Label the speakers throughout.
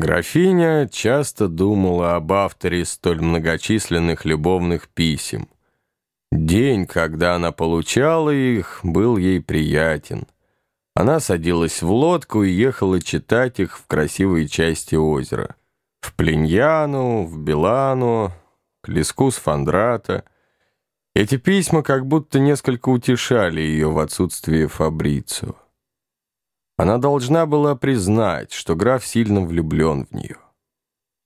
Speaker 1: Графиня часто думала об авторе столь многочисленных любовных писем. День, когда она получала их, был ей приятен. Она садилась в лодку и ехала читать их в красивые части озера. В Плиньяну, в Белану, к леску с Фандрата. Эти письма как будто несколько утешали ее в отсутствие Фабрицио. Она должна была признать, что граф сильно влюблен в нее.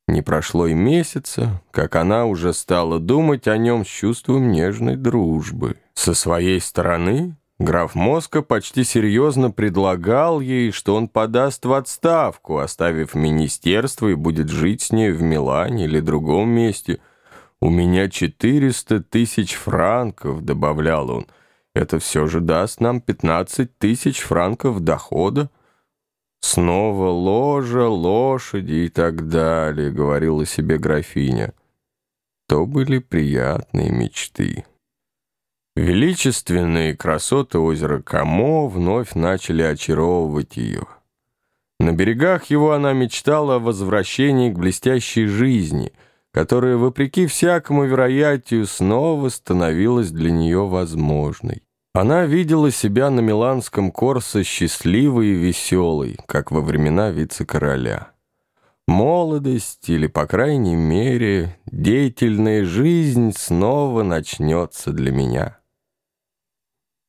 Speaker 1: Не прошло и месяца, как она уже стала думать о нем с чувством нежной дружбы. Со своей стороны граф Моска почти серьезно предлагал ей, что он подаст в отставку, оставив министерство и будет жить с ней в Милане или другом месте. «У меня 400 тысяч франков», — добавлял он, — это все же даст нам 15 тысяч франков дохода. Снова ложа, лошади и так далее, говорила себе графиня. То были приятные мечты. Величественные красоты озера Камо вновь начали очаровывать ее. На берегах его она мечтала о возвращении к блестящей жизни, которая, вопреки всякому вероятию, снова становилась для нее возможной. Она видела себя на миланском Корсо счастливой и веселой, как во времена вице-короля. Молодость, или, по крайней мере, деятельная жизнь снова начнется для меня.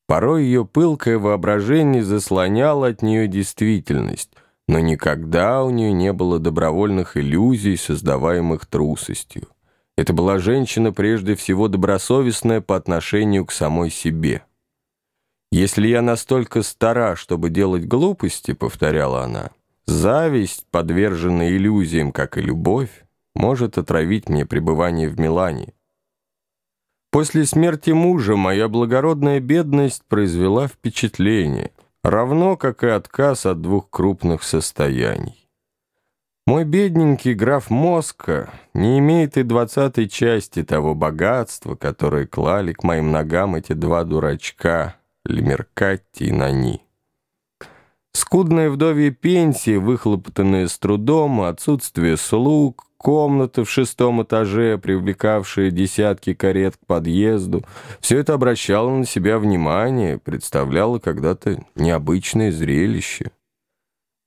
Speaker 1: Порой ее пылкое воображение заслоняло от нее действительность, но никогда у нее не было добровольных иллюзий, создаваемых трусостью. Это была женщина прежде всего добросовестная по отношению к самой себе. «Если я настолько стара, чтобы делать глупости», — повторяла она, «зависть, подверженная иллюзиям, как и любовь, может отравить мне пребывание в Милане». После смерти мужа моя благородная бедность произвела впечатление, равно как и отказ от двух крупных состояний. Мой бедненький граф Моска не имеет и двадцатой части того богатства, которое клали к моим ногам эти два дурачка — Лемеркатти и Нани. Скудная вдовья пенсия, выхлопотанная с трудом, отсутствие слуг, комната в шестом этаже, привлекавшая десятки карет к подъезду, все это обращало на себя внимание, представляло когда-то необычное зрелище.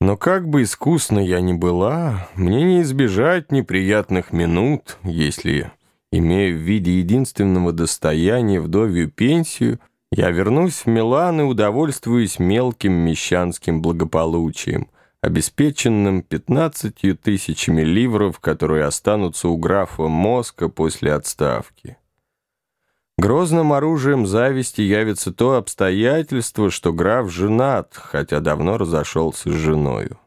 Speaker 1: Но как бы искусно я ни была, мне не избежать неприятных минут, если, имея в виде единственного достояния вдовью пенсию, я вернусь в Милан и удовольствуюсь мелким мещанским благополучием, обеспеченным пятнадцатью тысячами ливров, которые останутся у графа Моска после отставки. Грозным оружием зависти явится то обстоятельство, что граф женат, хотя давно разошелся с женою.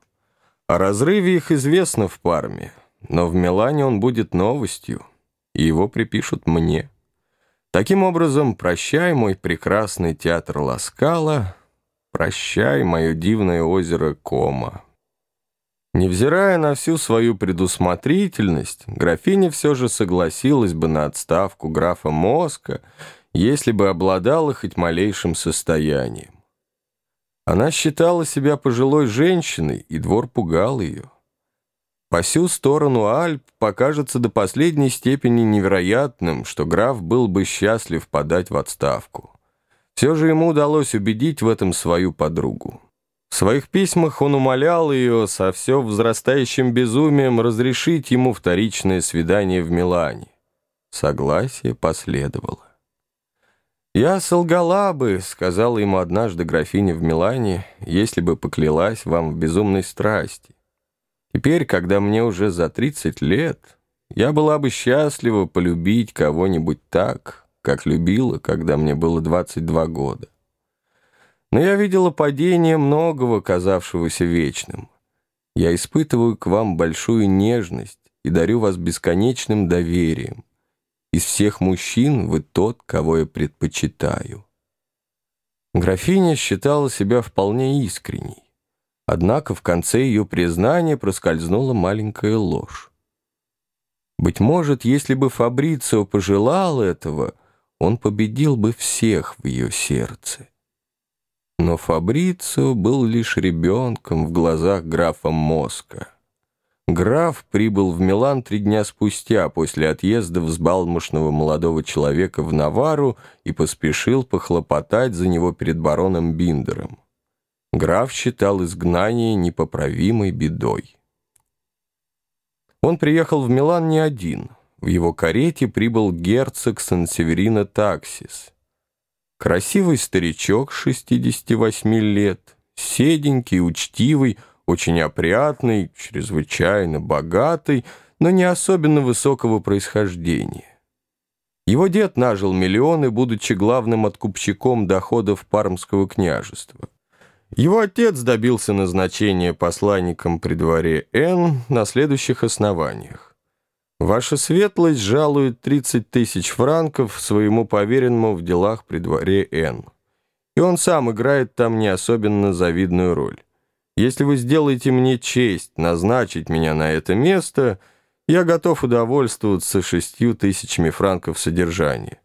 Speaker 1: О разрыве их известно в Парме, но в Милане он будет новостью, и его припишут мне. Таким образом, прощай, мой прекрасный театр Ласкала, прощай, мое дивное озеро Кома. Невзирая на всю свою предусмотрительность, графиня все же согласилась бы на отставку графа Моска, если бы обладала хоть малейшим состоянием. Она считала себя пожилой женщиной, и двор пугал ее. По сю сторону Альп покажется до последней степени невероятным, что граф был бы счастлив подать в отставку. Все же ему удалось убедить в этом свою подругу. В своих письмах он умолял ее со все возрастающим безумием разрешить ему вторичное свидание в Милане. Согласие последовало. «Я солгала бы», — сказала ему однажды графиня в Милане, «если бы поклялась вам в безумной страсти. Теперь, когда мне уже за 30 лет, я была бы счастлива полюбить кого-нибудь так, как любила, когда мне было 22 года. Но я видела падение многого, казавшегося вечным. Я испытываю к вам большую нежность и дарю вас бесконечным доверием. Из всех мужчин вы тот, кого я предпочитаю. Графиня считала себя вполне искренней. Однако в конце ее признания проскользнула маленькая ложь. Быть может, если бы Фабрицио пожелал этого, он победил бы всех в ее сердце. Но Фабрицио был лишь ребенком в глазах графа Моска. Граф прибыл в Милан три дня спустя после отъезда взбалмошного молодого человека в Навару и поспешил похлопотать за него перед бароном Биндером. Граф считал изгнание непоправимой бедой. Он приехал в Милан не один. В его карете прибыл герцог Сан-Северино Таксис. Красивый старичок 68 лет, седенький, учтивый, очень опрятный, чрезвычайно богатый, но не особенно высокого происхождения. Его дед нажил миллионы, будучи главным откупщиком доходов Пармского княжества. Его отец добился назначения посланником при дворе Н на следующих основаниях. Ваша светлость жалует 30 тысяч франков своему поверенному в делах при дворе Н. И он сам играет там не особенно завидную роль. Если вы сделаете мне честь назначить меня на это место, я готов удовольствоваться шестью тысячами франков содержания.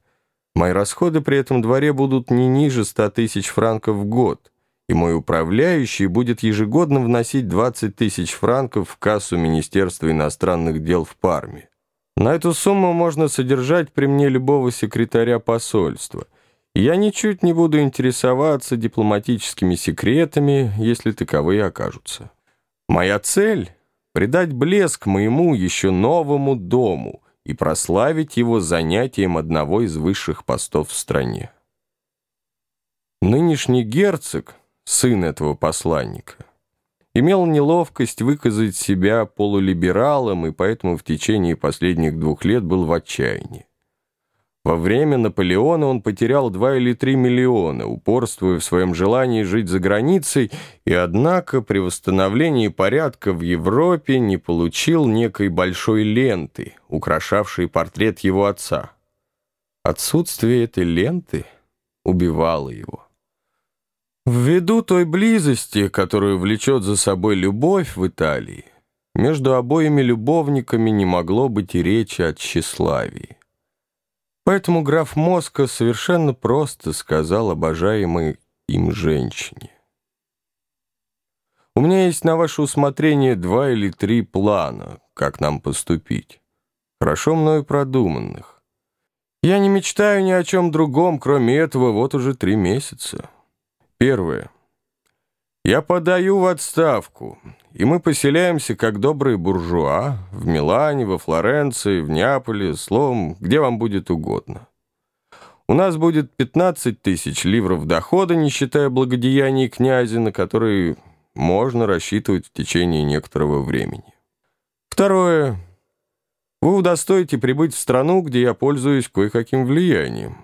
Speaker 1: Мои расходы при этом дворе будут не ниже ста тысяч франков в год, и мой управляющий будет ежегодно вносить 20 тысяч франков в кассу Министерства иностранных дел в Парме. На эту сумму можно содержать при мне любого секретаря посольства – я ничуть не буду интересоваться дипломатическими секретами, если таковые окажутся. Моя цель — придать блеск моему еще новому дому и прославить его занятием одного из высших постов в стране. Нынешний герцог, сын этого посланника, имел неловкость выказать себя полулибералом и поэтому в течение последних двух лет был в отчаянии. Во время Наполеона он потерял 2 или 3 миллиона, упорствуя в своем желании жить за границей, и однако при восстановлении порядка в Европе не получил некой большой ленты, украшавшей портрет его отца. Отсутствие этой ленты убивало его. Ввиду той близости, которую влечет за собой любовь в Италии, между обоими любовниками не могло быть и речи о тщеславии. Поэтому граф Моска совершенно просто сказал обожаемой им женщине. «У меня есть на ваше усмотрение два или три плана, как нам поступить, хорошо мною продуманных. Я не мечтаю ни о чем другом, кроме этого, вот уже три месяца. Первое. Я подаю в отставку, и мы поселяемся, как добрые буржуа, в Милане, во Флоренции, в Неаполе, словом, где вам будет угодно. У нас будет 15 тысяч ливров дохода, не считая благодеяний князя, на которые можно рассчитывать в течение некоторого времени. Второе. Вы удостоите прибыть в страну, где я пользуюсь кое-каким влиянием.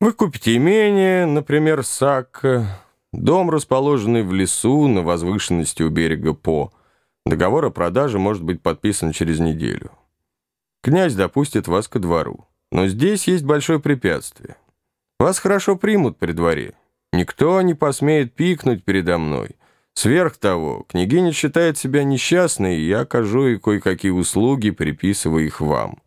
Speaker 1: Вы купите имение, например, Сакко, Дом, расположенный в лесу на возвышенности у берега По. Договор о продаже может быть подписан через неделю. Князь допустит вас ко двору. Но здесь есть большое препятствие. Вас хорошо примут при дворе. Никто не посмеет пикнуть передо мной. Сверх того, княгиня считает себя несчастной, и я окажу ей кое-какие услуги, приписывая их вам.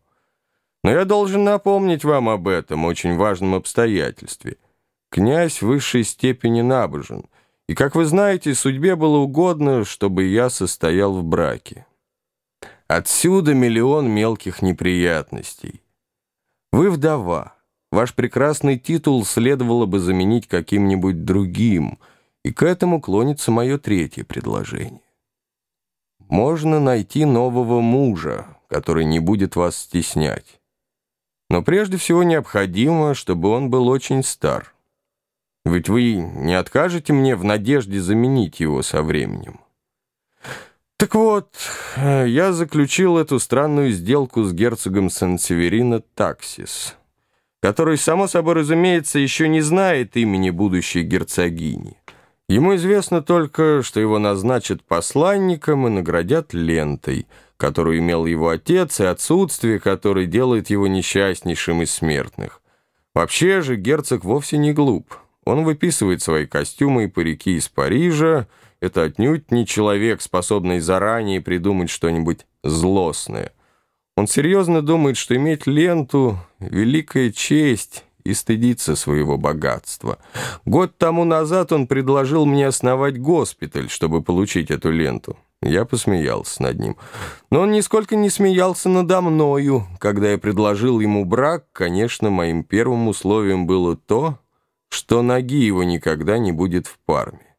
Speaker 1: Но я должен напомнить вам об этом очень важном обстоятельстве – Князь в высшей степени набожен, и, как вы знаете, судьбе было угодно, чтобы я состоял в браке. Отсюда миллион мелких неприятностей. Вы вдова. Ваш прекрасный титул следовало бы заменить каким-нибудь другим, и к этому клонится мое третье предложение. Можно найти нового мужа, который не будет вас стеснять. Но прежде всего необходимо, чтобы он был очень стар. Ведь вы не откажете мне в надежде заменить его со временем. Так вот, э, я заключил эту странную сделку с герцогом Сан-Северино Таксис, который, само собой разумеется, еще не знает имени будущей герцогини. Ему известно только, что его назначат посланником и наградят лентой, которую имел его отец, и отсутствие которой делает его несчастнейшим из смертных. Вообще же герцог вовсе не глуп. Он выписывает свои костюмы и парики из Парижа. Это отнюдь не человек, способный заранее придумать что-нибудь злостное. Он серьезно думает, что иметь ленту — великая честь и стыдиться своего богатства. Год тому назад он предложил мне основать госпиталь, чтобы получить эту ленту. Я посмеялся над ним. Но он нисколько не смеялся надо мною. Когда я предложил ему брак, конечно, моим первым условием было то, что ноги его никогда не будет в парме.